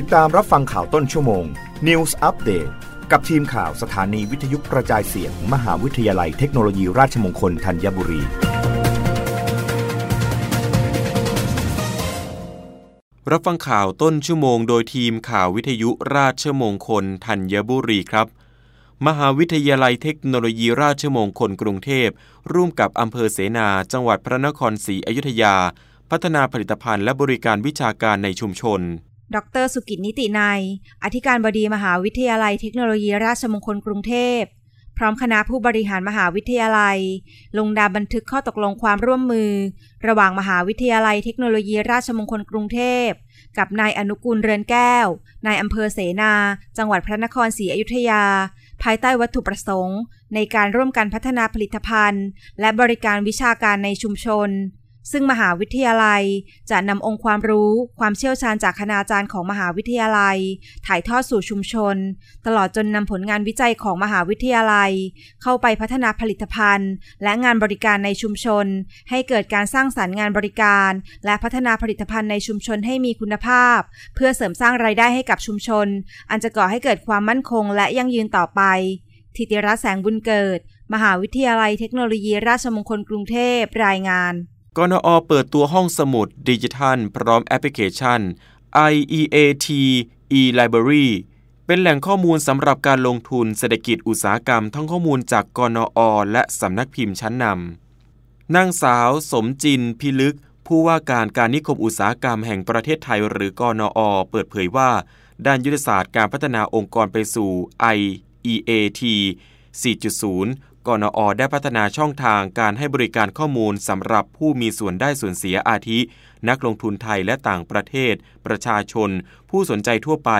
ติดตามรับฟังข่าวต้นชั่วโมง News Update กับทีมข่าวสถานีวิทยุกระจายเสียง มหาวิทยาลัยเทคโนโลยีราชมงคลธัญบุรี รับฟังข่าวต้นชั่วโมง โดยทีมข่าววิทยุราชมงคลธัญบุรีครับ มหาวิทยาลัยเทคโนโลยีราชมงคลกรุงเทพ ร่วมกับอำเภอเสนา จังหวัดพระนครศรีอยุธยา พัฒนาผลิตภัณฑ์และบริการวิชาการในชุมชน ดรสุกิจนิตินายอธิการบดีมหาวิทยาลัยเทคโนโลยีราชมงคลกรุงเทพ พร้อมคณะผู้บริหารมหาวิทยาลัย ลงดาบันทึกข้อตกลงความร่วมมือ ระหว่างมหาวิทยาลัยเทคโนโลยีราชมงคลกรุงเทพ กับนายอนุกูลเรือนแก้ว นายอำเภอเสนา จังหวัดพระนครศรีอยุธยา ภายใต้วัตถุประสงค์ ในการร่วมกันพัฒนาผลิตภัณฑ์ และบริการวิชาการในชุมชน ซึ่งมหาวิทยาลัยจะนำองค์ความรู้ความเชี่ยวชาญจากคณาจารย์ของมหาวิทยาลัย ถ่ายทอดสู่ชุมชน ตลอดจนนำผลงานวิจัยของมหาวิทยาลัย เข้าไปพัฒนาผลิตภัณฑ์ และงานบริการในชุมชน ให้เกิดการสร้างสรรค์งานบริการ และพัฒนาผลิตภัณฑ์ในชุมชนให้มีคุณภาพ เพื่อเสริมสร้างรายได้ให้กับชุมชน อันจะก่อให้เกิดความมั่นคงและยั่งยืนต่อไปทิติรัตน์แสงบุญเกิด มหาวิทยาลัยเทคโนโลยีราชมงคลกรุงเทพรายงาน กนอเปิดตัวห้องสมุดดิจิทัล พร้อมแอปพลิเคชัน IEAT e-Library เป็นแหล่งข้อมูลสำหรับการลงทุนเศรษฐกิจอุตสาหกรรมทั้งข้อมูลจากกนอและสำนักพิมพ์ชั้นนำนางสาวสมจินพิลึก ผู้ว่าการการนิคมอุตสาหกรรมแห่งประเทศไทยหรือกนอเปิดเผยว่า ด้านยุทธศาสตร์การพัฒนาองค์กรไปสู่ IEAT 4.0 กนอได้พัฒนาช่องทางการให้บริการข้อมูลสำหรับผู้มีส่วนได้ส่วนเสียอาทิ นักลงทุนไทยและต่างประเทศ ประชาชน ผู้สนใจทั่วไป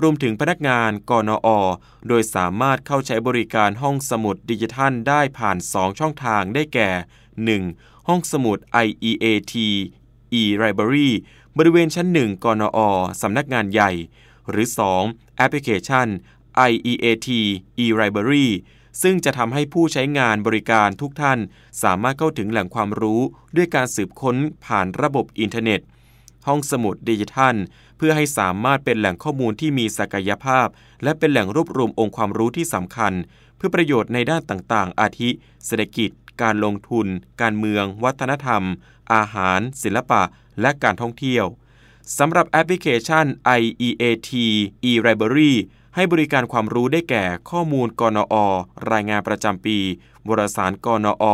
รวมถึงพนักงานกนอ โดยสามารถเข้าใช้บริการห้องสมุดดิจิทัลได้ผ่าน 2 ช่องทางได้แก่ 1. ห้องสมุด IEAT e-Library บริเวณชั้น 1 กนอ สำนักงานใหญ่ หรือ 2. แอปพลิเคชัน IEAT e-Library ซึ่งจะทำให้ผู้ใช้งานบริการทุกท่าน สามารถเข้าถึงแหล่งความรู้ด้วยการสืบค้นผ่านระบบอินเทอร์เน็ต ห้องสมุดดิจิทัล เพื่อให้สามารถเป็นแหล่งข้อมูลที่มีศักยภาพ และเป็นแหล่งรวบรวมองค์ความรู้ที่สำคัญ เพื่อประโยชน์ในด้านต่างๆ อาทิ เศรษฐกิจ การลงทุน การเมือง วัฒนธรรม อาหาร ศิลปะ และการท่องเที่ยวสำหรับแอปพลิเคชัน IEAT e-Library ให้บริการความรู้ได้แก่ข้อมูลกนอ รายงานประจำปี วารสารกนอ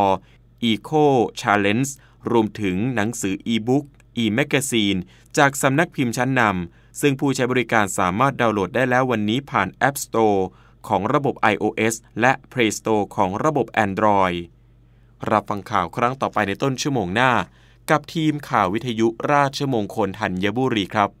Eco Challenge รวมถึงหนังสืออีบุ๊ก e-magazine จากสำนักพิมพ์ชั้นนำซึ่งผู้ใช้บริการสามารถดาวน์โหลดได้แล้ววันนี้ผ่าน App Store ของระบบ iOS และ Play Store ของระบบ Android รับฟังข่าวครั้งต่อไปในต้นชั่วโมงหน้า กับทีมข่าววิทยุราชมงคลธัญบุรีครับ